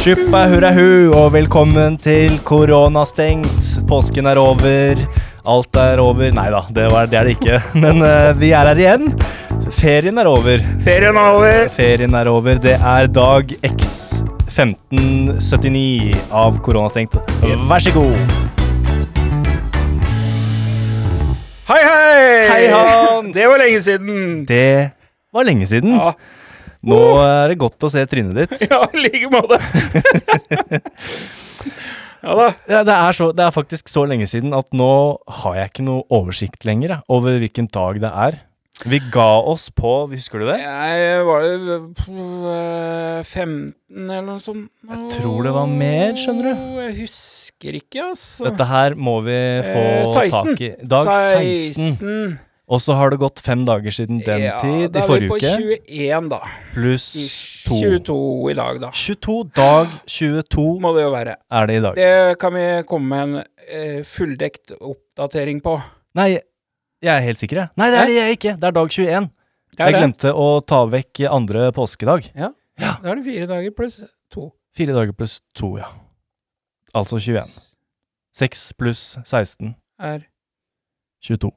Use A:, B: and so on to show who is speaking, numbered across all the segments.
A: Sjuppa hurra hu, og velkommen til koronastengt. Påsken er over, alt er over Nei da, det, var, det er det ikke. Men uh, vi er her igjen. Ferien er over.
B: Ferien er over.
A: Ferien er over. Det er dag X 1579 av koronastengt. Vær så god.
B: Hei, hei!
A: Hei, Hans.
B: Det var lenge siden.
A: Det var lenge siden.
B: Ja,
A: Nå er det godt å se trynet ditt.
B: ja i like måte. ja da.
A: Ja, det, er så, det er faktisk så lenge siden at nå har jeg ikke noe oversikt lenger jeg, over hvilken dag det er. Vi ga oss på Husker du det?
B: Jeg var det eh, 15 eller noe sånt?
A: Jeg tror det var mer, skjønner du.
B: Jeg husker ikke, altså.
A: Dette her må vi få
B: Eh,
A: tak i. Dag 16.
B: 16.
A: Og så har det gått fem dager siden den
B: ja,
A: tid
B: da er vi på 21, da.
A: Pluss 2.
B: 22 i dag, da.
A: 22. Dag 22
B: Må det jo være.
A: er det i dag.
B: Det kan vi komme med en eh, fulldekt oppdatering på.
A: Nei, jeg er helt sikker, jeg. Nei, det er det jeg ikke. Det er dag 21.
B: Det er
A: Jeg
B: det.
A: glemte å ta vekk andre påskedag.
B: Ja, Da er det fire dager pluss to.
A: Fire dager pluss to, ja. Altså 21. 6 pluss 16.
B: Er
A: 22.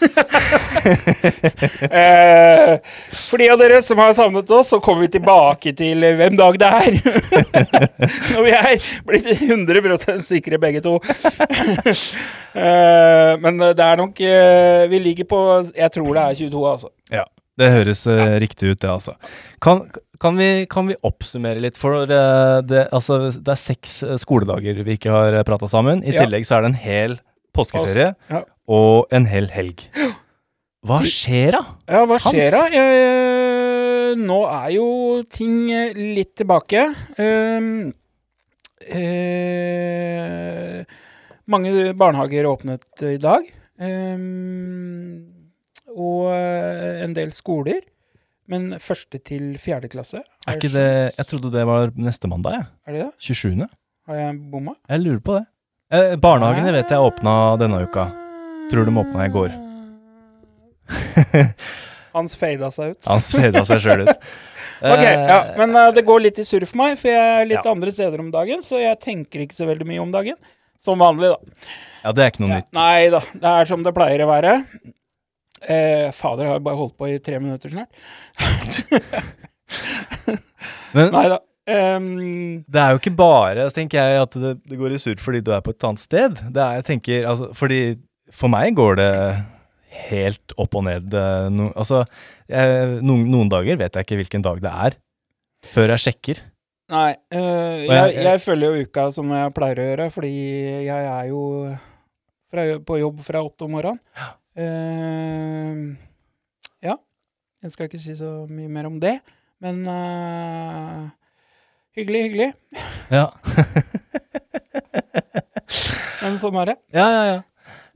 B: eh, For de av dere som har savnet oss, så kommer vi tilbake til hvem dag det er. Når vi er blitt 100 sikre begge to. eh, men det er nok eh, Vi ligger på Jeg tror det er 22, altså. Ja.
A: Det høres eh, riktig ut, det, altså. Kan, kan, vi, kan vi oppsummere litt? For eh, det, altså, det er seks eh, skoledager vi ikke har prata sammen. I
B: Ja.
A: tillegg så er det en hel påskeferie
B: Ja.
A: og en hel helg. Hva skjer da?
B: Ja, hva skjer da? Jeg, nå er jo ting eh, litt tilbake. Um, eh, mange barnehager åpnet i dag. Um, og eh, en del skoler. Men første til fjerde klasse
A: Er ikke det Jeg trodde det var neste mandag, jeg.
B: Er det det?
A: 27.
B: Har jeg bomma?
A: Jeg lurer på det. Eh, barnehagene vet jeg åpna denne uka. Tror de åpna i går.
B: Hans fada seg ut.
A: Hans fada seg sjøl ut.
B: Ok, ja, Men uh, det går litt i surr for meg, for jeg er litt
A: Ja.
B: andre steder om dagen. Så jeg tenker ikke så veldig mye om dagen. Som vanlig, da.
A: Ja, det er ikke noe
B: Ja,
A: nytt.
B: nei da, det er som det pleier å være. Eh, fader, har jeg bare holdt på i tre minutter snart.
A: Men
B: Nei da. Ehm,
A: det er jo ikke bare så tenker jeg at det, det går i surr fordi du er på et annet sted. Det er, jeg tenker, altså, fordi For meg går det helt opp og ned. No, altså, jeg, noen, noen dager vet jeg ikke hvilken dag det er, før jeg sjekker.
B: nei, eh,
A: jeg-
B: jeg, jeg følger jo uka som jeg pleier å gjøre, fordi jeg er jo fra, på jobb fra åtte om morgenen. Uh, ja. Jeg skal ikke si så mye mer om det, men eh, hyggelig, hyggelig.
A: Ja,
B: Men sånn er det.
A: ja, ja. ja.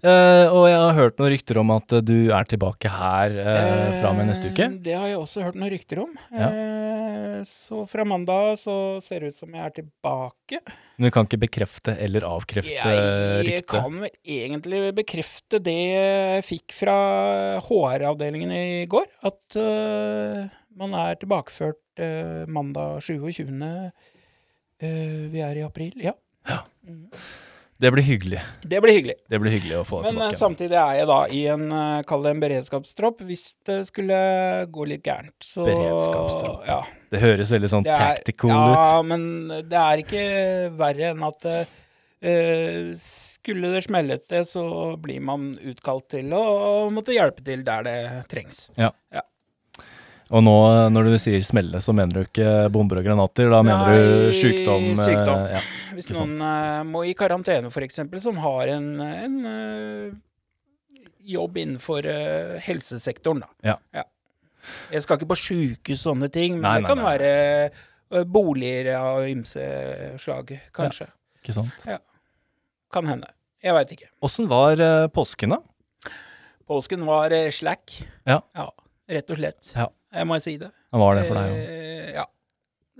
A: Uh, og jeg har hørt noen rykter om at eh, du er tilbake her uh, fra og med neste uke.
B: Det har jeg også hørt noen rykter om.
A: Ja.
B: Uh, så fra mandag så ser det ut som jeg er tilbake.
A: Men du kan ikke bekrefte eller avkrefte
B: Jeg
A: ryktet?
B: kan vel egentlig bekrefte det jeg fikk fra HR-avdelingen i går. At man er tilbakeført eh, mandag 27. eh, vi er i april. Ja.
A: Ja.
B: Mhm.
A: Det blir hyggelig.
B: Det blir hyggelig.
A: Det blir hyggelig å få deg
B: Men eh,
A: tilbake.
B: samtidig er jeg da i en, eh, kall det en beredskapstropp, hvis det skulle gå litt gærent. Så
A: Beredskapstropp.
B: Ja.
A: Det høres veldig sånn
B: er-
A: tactical
B: ja,
A: ut.
B: men det er ikke verre enn at uh, skulle det smelle et sted, så blir man utkalt til å måtte hjelpe til der det trengs.
A: Og nå når du sier smelle, så mener du ikke bomber og granater, da mener
B: Nei,
A: du sykdom? eh,
B: sykdom.
A: Ja.
B: Hvis noen sant? må i karantene, f.eks., som har en, en uh, jobb innenfor uh, helsesektoren, da.
A: Ja.
B: Jeg skal ikke på sjukehus, sånne ting, men
A: Nei,
B: det kan
A: nei.
B: være eh, boliger av ymse slag, kanskje.
A: Ikke sant? Ja.
B: Kan hende. Jeg veit ikke.
A: Åssen var eh, påsken, da?
B: Påsken var eh, slack.
A: Ja.
B: Rett og slett.
A: Ja.
B: Jeg må si det.
A: Hva var det for deg?
B: Eh, ja.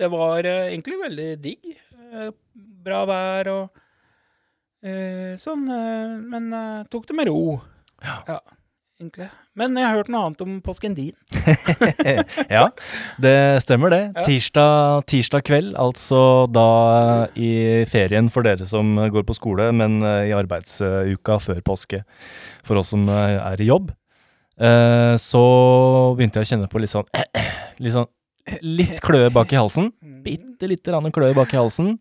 B: Det var eh, egentlig veldig digg. Eh, bra vær og eh, sånn. men tok det med ro.
A: Ja. ja.
B: egentlig. Men jeg har hørt noe annet om påsken din.
A: ja, det stemmer det.
B: Ja.
A: Tirsdag, tirsdag kveld, altså da i ferien for dere som går på skole, men i arbeidsuka før påske for oss som er i jobb, eh, så begynte jeg å kjenne på litt sånn Litt sånn Litt kløe bak i halsen. Bitte lite grann kløe bak i halsen.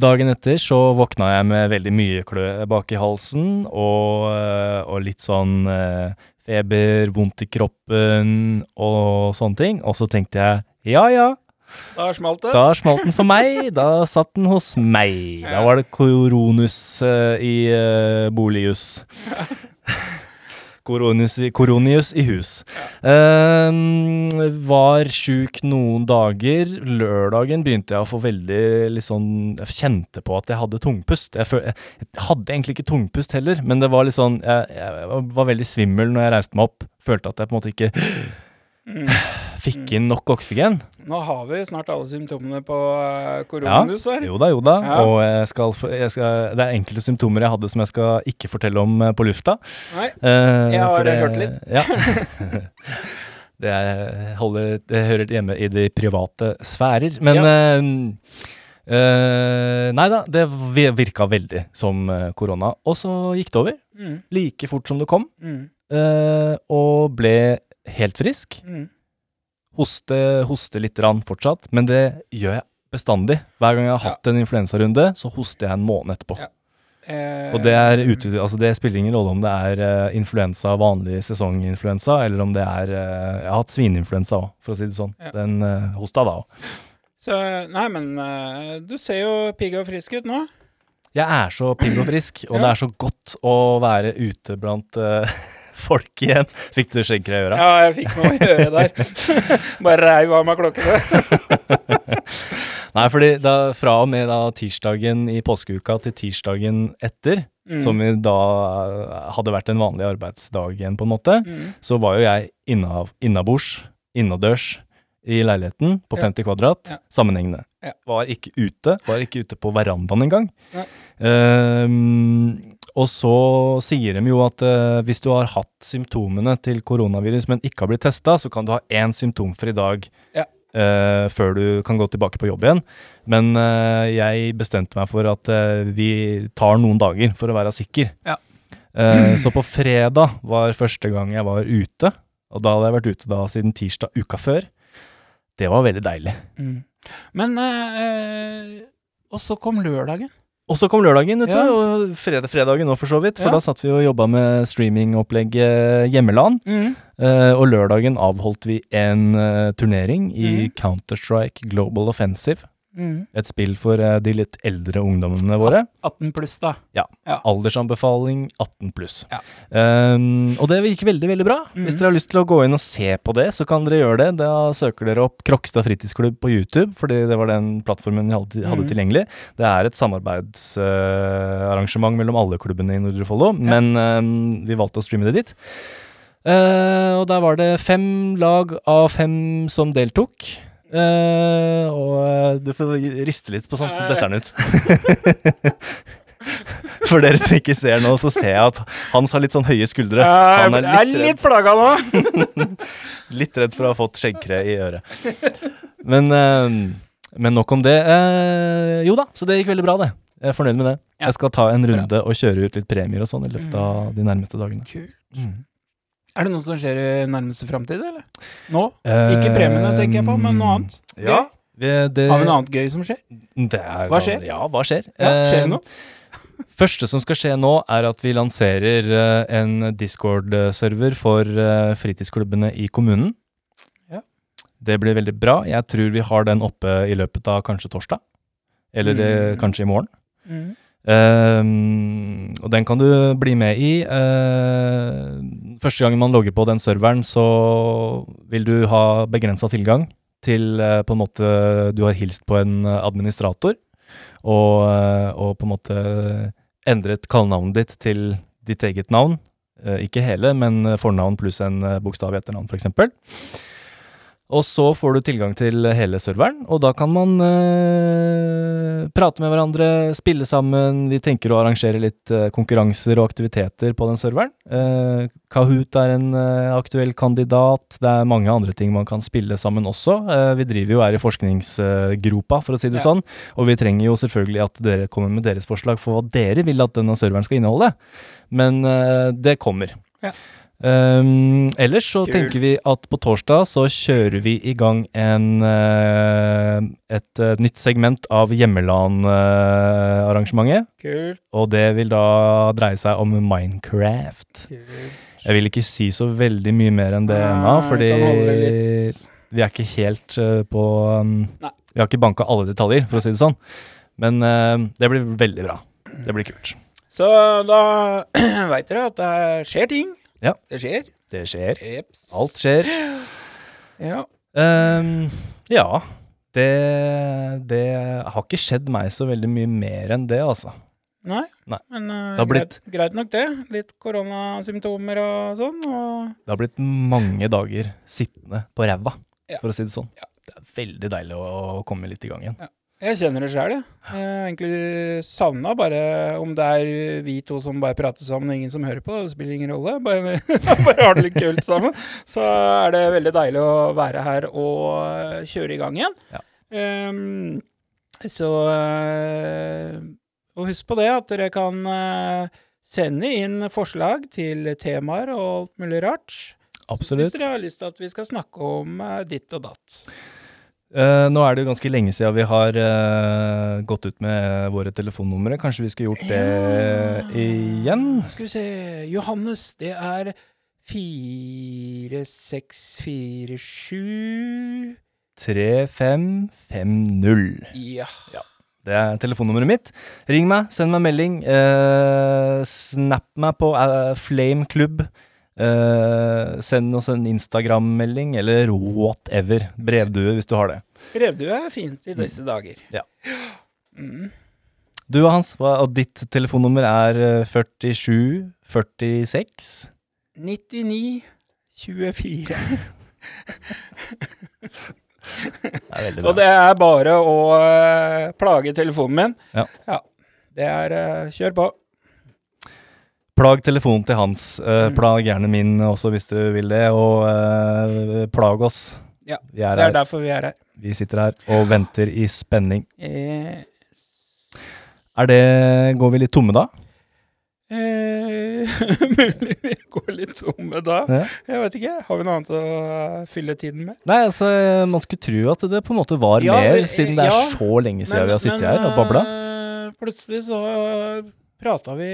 A: Dagen etter så våkna jeg med veldig mye kløe bak i halsen, og, eh, og litt sånn eh, feber, vondt i kroppen og sånne ting. Og så tenkte jeg ja ja,
B: Da smalt det.
A: da smalt den for meg. Da satt den hos meg. Da var det koronus i uh, bolighus. Koronus i, koronius i hus. Uh, var sjuk noen dager. Lørdagen begynte jeg å få veldig litt sånn Jeg kjente på at jeg hadde tungpust. Jeg, jeg hadde egentlig ikke tungpust heller, men det var litt sånn Jeg, jeg var veldig svimmel når jeg reiste meg opp. Følte at jeg på en måte ikke
B: Mm.
A: Fikk inn nok oksygen.
B: Nå har vi snart alle symptomene på uh, koronavirus her.
A: Jo da, jo da.
B: Ja.
A: Og jeg skal, jeg skal, det er enkelte symptomer jeg hadde som jeg skal ikke fortelle om eh, på lufta.
B: Nei.
A: Eh,
B: Jeg har
A: det-
B: hørt litt.
A: Ja. det, er, holder, det hører hjemme i de private sfærer. Men eh, eh, Nei da, det vi- virka veldig som eh, korona. Og så gikk det over,
B: Mm.
A: like fort som det kom,
B: Mm.
A: eh, og ble helt frisk.
B: Mm.
A: Hoste, hoste litt rann fortsatt, men det gjør jeg bestandig. Hver gang jeg har hatt en influensarunde, så hoster jeg en måned etterpå.
B: Ja. Eh,
A: Og det, er altså det spiller ingen rolle om det er uh, influensa, vanlig sesonginfluensa, eller om det er uh, Jeg har hatt svineinfluensa òg, for å si det sånn.
B: Ja.
A: Den uh, hosta da òg.
B: Så, nei, men uh, du ser jo pigg og frisk ut nå.
A: Jeg er så pigg og frisk, og
B: Ja.
A: det er så godt å være ute blant eh, folk igjen. Fikk du skjenker i øra?
B: Ja, jeg fikk noe å gjøre der. Bare reiv av meg klokkene.
A: Nei, fordi da, fra og med da tirsdagen i påskeuka til tirsdagen etter,
B: Mm.
A: som i da eh, hadde vært en vanlig arbeidsdag igjen, på en måte,
B: Mm.
A: så var jo jeg innabords, innadørs, i leiligheten på
B: Ja.
A: 50 kvadrat,
B: Ja.
A: sammenhengende.
B: Ja.
A: Var ikke ute, var ikke ute på verandaen engang.
B: Nei.
A: Og så sier de jo at eh, hvis du har hatt symptomene til koronavirus, men ikke har blitt testa, så kan du ha én symptomfri dag
B: Ja.
A: eh, før du kan gå tilbake på jobb igjen. Men eh, jeg bestemte meg for at eh, vi tar noen dager for å være sikker.
B: Ja.
A: Eh, så på fredag var første gang jeg var ute, og da hadde jeg vært ute da siden tirsdag uka før. Det var veldig deilig.
B: Mm. Men eh, Og så kom lørdagen.
A: Og så kom lørdagen, vet du, og fred fredagen nå for så vidt. For da satt vi og jobba med streamingopplegget Hjemmeland.
B: Mm.
A: Uh, og lørdagen avholdt vi en uh, turnering i
B: mm.
A: Counter-Strike Global Offensive.
B: Mm.
A: Et spill for uh, de litt eldre ungdommene våre.
B: 18 pluss, da.
A: Aldersanbefaling 18 pluss.
B: Ja.
A: Um, og det gikk veldig, veldig bra.
B: Mm.
A: Hvis dere har lyst til å gå inn og se på det, så kan dere gjøre det. Da søker dere opp Krokstad fritidsklubb på YouTube, fordi det var den plattformen vi hadde, hadde
B: mm.
A: tilgjengelig. Det er et samarbeidsarrangement mellom alle klubbene i Nordre Follo, men um, vi valgte å streame det dit. Uh, og der var det fem lag av fem som deltok. Eh, og eh, du får riste litt på sånn, så detter den ut. For dere som ikke ser nå, så ser jeg at Hans har litt sånn høye skuldre. Han er
B: jeg er
A: litt
B: litt, plaga nå.
A: litt redd for å ha fått skjeggkre i øret. Men, uh, men nok om det. Uh, jo da, så det gikk veldig bra, det. Jeg er fornøyd med det. Jeg skal ta en runde og kjøre ut litt premier og sånn i løpet av de nærmeste dagene.
B: Kult.
A: Mm.
B: Er det noe som skjer i nærmeste framtid, eller? Nå? Ikke premiene, tenker jeg på, men noe annet.
A: Gøy? Ja, det, det,
B: Har vi noe annet gøy som skjer?
A: Det er,
B: Hva skjer?
A: Ja, hva skjer?
B: Ja, skjer
A: Eh,
B: det noe?
A: Første som skal skje nå, er at vi lanserer eh, en Discord-server for eh, fritidsklubbene i kommunen.
B: Ja.
A: Det blir veldig bra. Jeg tror vi har den oppe i løpet av kanskje torsdag. Eller eh,
B: Mm.
A: kanskje i morgen.
B: Mm.
A: Um, og den kan du bli med i. Eh, første gangen man logger på den serveren, så vil du ha begrensa tilgang til eh, på en måte Du har hilst på en eh, administrator, og, eh, og på en måte endret kallenavnet ditt til ditt eget navn. Ikke hele, men fornavn pluss en bokstav i etternavn, f.eks. Og så får du tilgang til hele serveren, og da kan man eh, prate med hverandre, spille sammen. Vi tenker å arrangere litt eh, konkurranser og aktiviteter på den serveren. Eh, Kahoot er en eh, aktuell kandidat. Det er mange andre ting man kan spille sammen også. Eh, vi driver jo her i forskningsgropa, for å si det
B: Ja.
A: sånn, og vi trenger jo selvfølgelig at dere kommer med deres forslag for hva dere vil at denne serveren skal inneholde. Men eh, det kommer.
B: Ja.
A: Um, ellers så
B: Kult.
A: tenker vi at på torsdag så kjører vi i gang en, uh, et uh, nytt segment av Hjemmeland-arrangementet.
B: Kult.
A: og det vil da dreie seg om Minecraft.
B: kult.
A: Jeg vil ikke si så veldig mye mer enn det ennå, fordi vi er ikke helt eh, på um, Vi har ikke banka alle detaljer, for å si det sånn. Men det blir veldig bra. Det blir kult.
B: Så da veit dere at det skjer ting.
A: Ja.
B: Det skjer.
A: Det skjer.
B: Eps.
A: Alt skjer.
B: Ja.
A: Um, ja. Det, det har ikke skjedd meg så veldig mye mer enn det, altså.
B: Nei.
A: Nei.
B: Men uh,
A: Det har blitt-
B: greit, greit nok, det. Litt koronasymptomer og sånn. Og
A: Det har blitt mange dager sittende på ræva,
B: Ja.
A: for å si det sånn.
B: Ja.
A: Det er veldig deilig å komme litt i gang igjen.
B: Jeg kjenner det sjøl, jeg. Jeg har egentlig savna bare om det er vi to som bare prater sammen og ingen som hører på. Det spiller ingen rolle. Bare, bare har det litt kult sammen. Så er det veldig deilig å være her og kjøre i gang igjen.
A: Ja.
B: Um, så eh, Og husk på det at dere kan eh, sende inn forslag til temaer og alt mulig rart. Hvis dere har lyst til at vi skal snakke om eh, ditt og datt.
A: Eh, nå er det jo ganske lenge siden vi har uh, gått ut med våre telefonnumre. Kanskje vi skulle gjort det
B: Ja.
A: igjen?
B: Skal vi se Johannes, det er 4647
A: 3550.
B: Ja.
A: Det er telefonnummeret mitt. Ring meg, send meg melding. Uh, snap meg på uh, Flameklubb. Eh, send oss en Instagram-melding, eller whatever. Brevdue, hvis du har det.
B: Brevdue er fint i disse dager.
A: Ja.
B: Mm.
A: Du Hans, hva, og ditt telefonnummer er eh, 47 46
B: 99 24.
A: Det
B: Og det er bare å eh, plage telefonen min.
A: Ja.
B: Det er eh, Kjør på.
A: Plag telefonen til Hans. eh,
B: Mm.
A: plag gjerne min også, hvis du vil det. Og uh, plag oss.
B: Ja, Det er
A: her.
B: derfor vi er her.
A: Vi sitter her og venter i spenning.
B: Yes.
A: Er det Går vi litt tomme da?
B: eh, Mulig vi går litt tomme da.
A: Ja.
B: Jeg vet ikke. Har vi noe annet å eh, fylle tiden med?
A: Nei, altså, man skulle tro at det på en måte var
B: Ja,
A: mer, siden det er
B: ja,
A: så lenge siden vi har sittet her og babla.
B: eh, plutselig så prata vi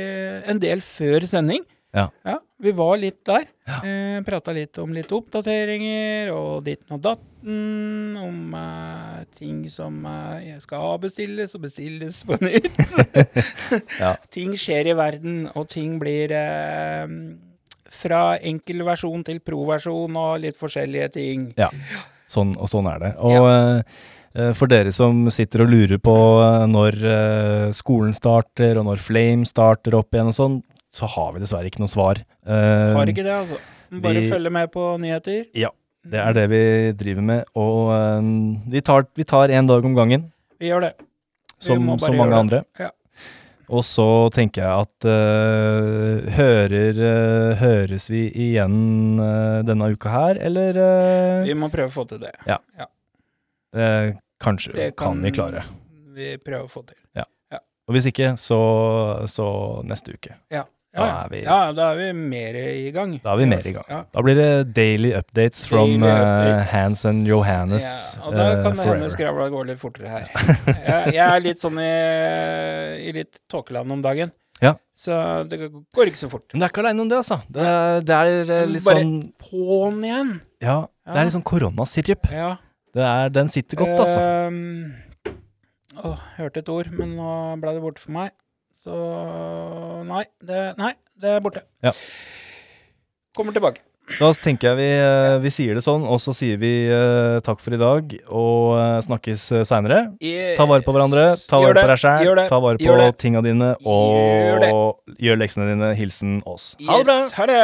B: en del før sending.
A: Ja.
B: ja Vi var litt der.
A: Ja.
B: Eh, prata litt om litt oppdateringer og ditten og datten. Om eh, ting som eh, skal avbestilles og bestilles på nytt.
A: Ja.
B: Ting skjer i verden, og ting blir eh, fra enkel versjon til pro-versjon og litt forskjellige ting.
A: Sånn, og sånn er det. Og eh, for dere som sitter og lurer på eh, når eh, skolen starter, og når Flame starter opp igjen og sånn, så har vi dessverre ikke noe svar. Eh,
B: Har ikke det, altså. Bare
A: vi-
B: følge med på nyheter.
A: Ja, Det er det vi driver med, og eh, vi tar vi tar én dag om gangen,
B: Vi gjør det. Vi
A: som, som mange andre.
B: Ja.
A: Og så tenker jeg at uh, hører uh, Høres vi igjen uh, denne uka her, eller eh,
B: Vi må prøve å få til det.
A: eh, Kanskje
B: Det
A: kan, vi klare.
B: Vi prøve å få til.
A: Og hvis ikke, så, så neste uke.
B: Ja,
A: Da
B: ja.
A: er vi-
B: ja, da er vi mer i gang.
A: Da er vi mer i gang.
B: Ja.
A: Da blir det daily updates
B: Daily
A: from
B: updates.
A: Hans and Johannes
B: Ja, og da
A: eh,
B: kan det hende skravla går litt fortere her. jeg, jeg er litt sånn i, i litt tåkeland om dagen.
A: Ja.
B: Så det går ikke så fort.
A: Men det er ikke aleine om det, altså. Det, det er eh, litt
B: Bare-
A: sånn
B: På'n igjen!
A: Ja, det er litt sånn koronasirup.
B: Ja.
A: Det er, den sitter godt, altså.
B: Ehm, åh, hørte et ord, men nå ble det borte for meg. Så nei, det, nei, det er borte.
A: Ja.
B: Kommer tilbake.
A: Da tenker jeg vi, eh, vi sier det sånn, og så sier vi eh, takk for i dag, og uh, snakkes uh, seinere. Ta vare på hverandre, ta vare på deg sjæl, ta vare på
B: det.
A: tinga dine,
B: Gjør
A: og gjør leksene dine. Hilsen oss. Ha det bra!
B: Yes, ha det!